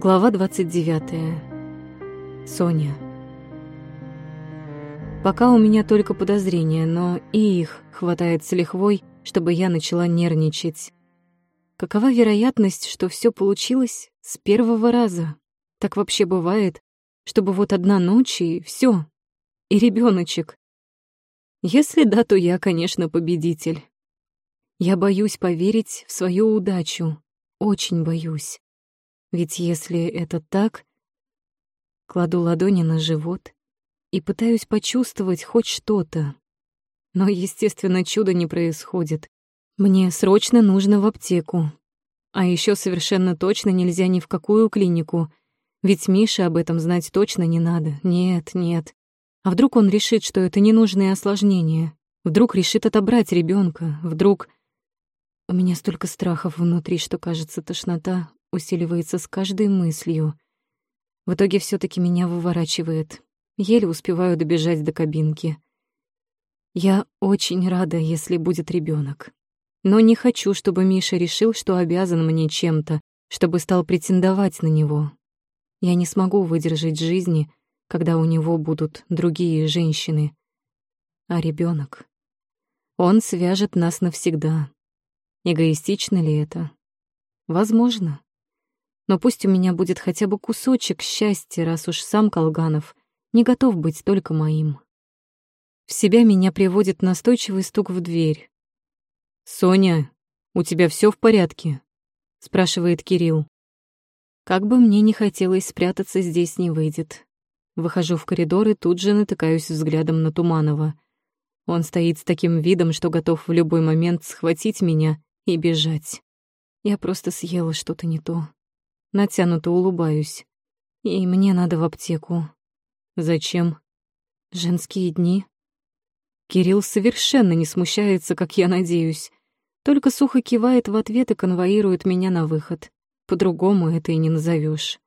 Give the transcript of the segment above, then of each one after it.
Глава 29. Соня. Пока у меня только подозрения, но и их хватает с лихвой, чтобы я начала нервничать. Какова вероятность, что все получилось с первого раза? Так вообще бывает, чтобы вот одна ночь и все, и ребеночек. Если да, то я, конечно, победитель. Я боюсь поверить в свою удачу, очень боюсь. Ведь если это так, кладу ладони на живот и пытаюсь почувствовать хоть что-то. Но, естественно, чудо не происходит. Мне срочно нужно в аптеку. А еще совершенно точно нельзя ни в какую клинику, ведь Мише об этом знать точно не надо. Нет, нет. А вдруг он решит, что это ненужные осложнения? Вдруг решит отобрать ребенка? Вдруг... У меня столько страхов внутри, что, кажется, тошнота усиливается с каждой мыслью. В итоге все таки меня выворачивает. Еле успеваю добежать до кабинки. Я очень рада, если будет ребенок, Но не хочу, чтобы Миша решил, что обязан мне чем-то, чтобы стал претендовать на него. Я не смогу выдержать жизни, когда у него будут другие женщины. А ребенок, Он свяжет нас навсегда. Эгоистично ли это? Возможно. Но пусть у меня будет хотя бы кусочек счастья, раз уж сам Колганов не готов быть только моим. В себя меня приводит настойчивый стук в дверь. «Соня, у тебя все в порядке?» — спрашивает Кирилл. Как бы мне не хотелось спрятаться, здесь не выйдет. Выхожу в коридор и тут же натыкаюсь взглядом на Туманова. Он стоит с таким видом, что готов в любой момент схватить меня и бежать. Я просто съела что-то не то. Натянуто улыбаюсь. И мне надо в аптеку. Зачем? Женские дни. Кирилл совершенно не смущается, как я надеюсь. Только сухо кивает в ответ и конвоирует меня на выход. По-другому это и не назовешь.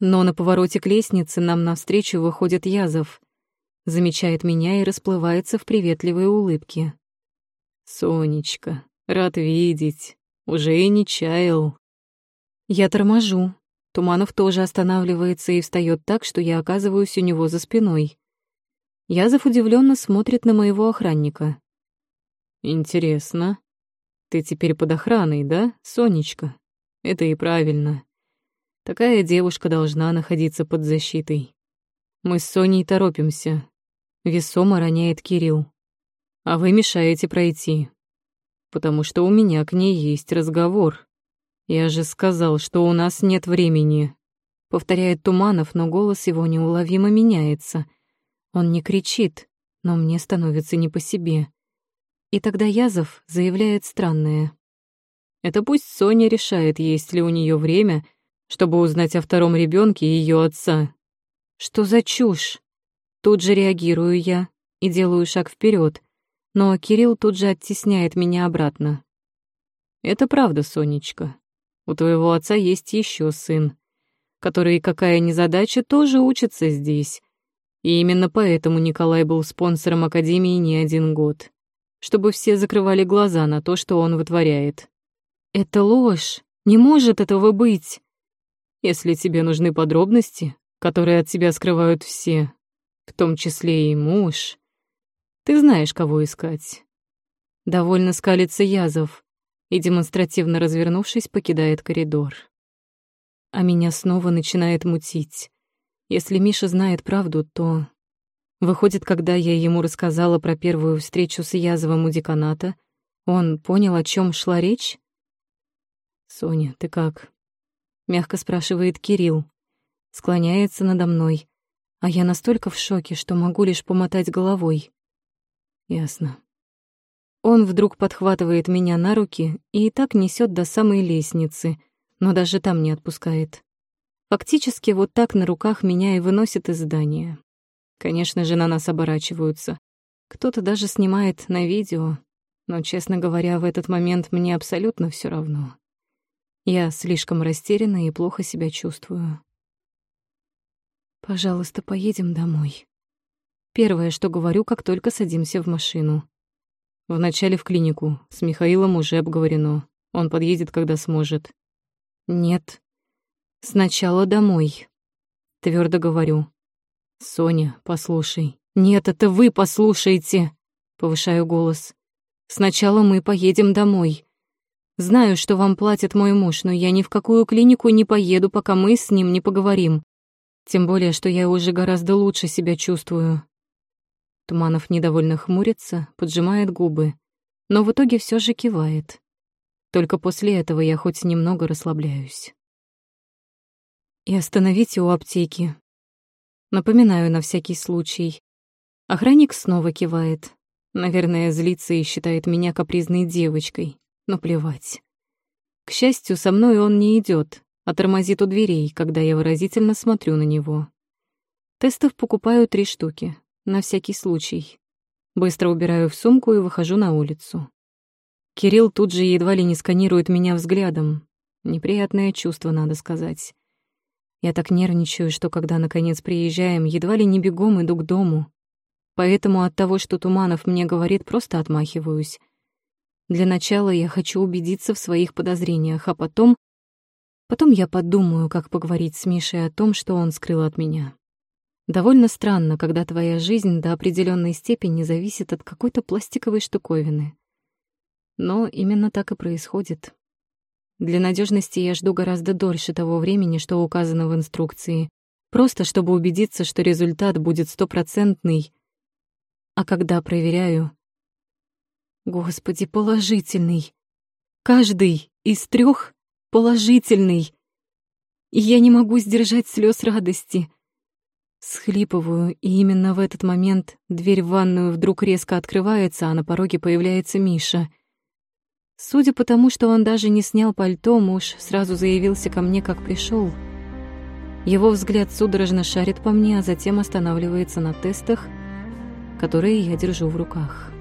Но на повороте к лестнице нам навстречу выходит Язов. Замечает меня и расплывается в приветливой улыбке. «Сонечка, рад видеть. Уже и не чаял». Я торможу. Туманов тоже останавливается и встает так, что я оказываюсь у него за спиной. Язов удивленно смотрит на моего охранника. «Интересно. Ты теперь под охраной, да, Сонечка? Это и правильно. Такая девушка должна находиться под защитой. Мы с Соней торопимся. Весомо роняет Кирилл. А вы мешаете пройти. Потому что у меня к ней есть разговор. «Я же сказал, что у нас нет времени», — повторяет Туманов, но голос его неуловимо меняется. Он не кричит, но мне становится не по себе. И тогда Язов заявляет странное. Это пусть Соня решает, есть ли у нее время, чтобы узнать о втором ребенке и ее отца. Что за чушь? Тут же реагирую я и делаю шаг вперед, но Кирилл тут же оттесняет меня обратно. Это правда, Сонечка. У твоего отца есть еще сын, который, какая незадача, тоже учится здесь. И именно поэтому Николай был спонсором Академии не один год. Чтобы все закрывали глаза на то, что он вытворяет. Это ложь. Не может этого быть. Если тебе нужны подробности, которые от тебя скрывают все, в том числе и муж, ты знаешь, кого искать. Довольно скалится Язов и, демонстративно развернувшись, покидает коридор. А меня снова начинает мутить. Если Миша знает правду, то... Выходит, когда я ему рассказала про первую встречу с Язовым у деканата, он понял, о чем шла речь? «Соня, ты как?» — мягко спрашивает Кирилл. Склоняется надо мной, а я настолько в шоке, что могу лишь помотать головой. «Ясно. Он вдруг подхватывает меня на руки и так несет до самой лестницы, но даже там не отпускает. Фактически вот так на руках меня и выносит из здания. Конечно же, на нас оборачиваются. Кто-то даже снимает на видео, но, честно говоря, в этот момент мне абсолютно все равно. Я слишком растеряна и плохо себя чувствую. «Пожалуйста, поедем домой». Первое, что говорю, как только садимся в машину. Вначале в клинику. С Михаилом уже обговорено. Он подъедет, когда сможет. Нет. Сначала домой. Твердо говорю. Соня, послушай. Нет, это вы послушайте. Повышаю голос. Сначала мы поедем домой. Знаю, что вам платит мой муж, но я ни в какую клинику не поеду, пока мы с ним не поговорим. Тем более, что я уже гораздо лучше себя чувствую. Туманов недовольно хмурится, поджимает губы, но в итоге все же кивает. Только после этого я хоть немного расслабляюсь. И остановите у аптеки. Напоминаю на всякий случай. Охранник снова кивает. Наверное, злится и считает меня капризной девочкой но плевать. К счастью, со мной он не идет, а тормозит у дверей, когда я выразительно смотрю на него. Тестов покупаю три штуки, на всякий случай. Быстро убираю в сумку и выхожу на улицу. Кирилл тут же едва ли не сканирует меня взглядом. Неприятное чувство, надо сказать. Я так нервничаю, что когда наконец приезжаем, едва ли не бегом иду к дому. Поэтому от того, что Туманов мне говорит, просто отмахиваюсь — для начала я хочу убедиться в своих подозрениях, а потом... Потом я подумаю, как поговорить с Мишей о том, что он скрыл от меня. Довольно странно, когда твоя жизнь до определенной степени зависит от какой-то пластиковой штуковины. Но именно так и происходит. Для надежности я жду гораздо дольше того времени, что указано в инструкции, просто чтобы убедиться, что результат будет стопроцентный. А когда проверяю, Господи, положительный. Каждый из трех положительный. И я не могу сдержать слез радости. Схлипываю, и именно в этот момент дверь в ванную вдруг резко открывается, а на пороге появляется Миша. Судя по тому, что он даже не снял пальто, муж сразу заявился ко мне, как пришел. Его взгляд судорожно шарит по мне, а затем останавливается на тестах, которые я держу в руках.